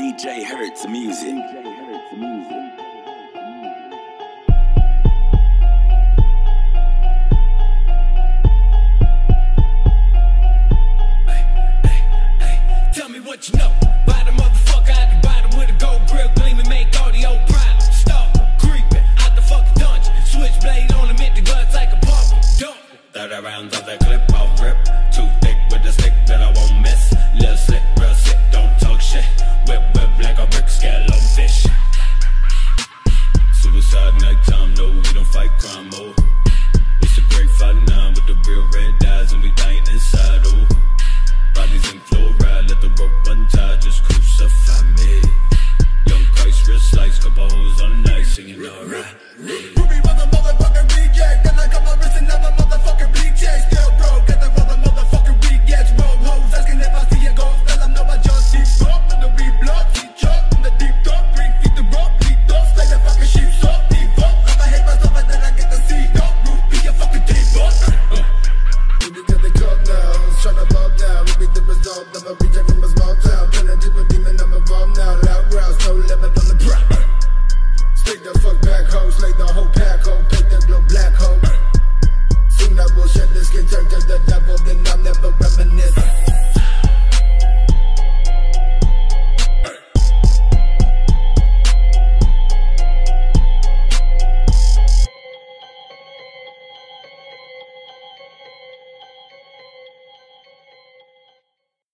DJ Hertz Music. Tell me what you know. The motherfucker out the bottom with a gold grill gleaming, make audio prime. Stop creeping out the fucking dungeon. Switchblade on him, hit the guts like a pumpkin. Dump. Thirty rounds of that oh. It's a great fight now with the real red eyes, and we dying inside, oh. Bodies in fluoride, let the rope untie, just crucify me. Young Christ, real slice, couple hoes on night, singing alright. Soon I will shed the turn to the devil, then I'll never reminisce.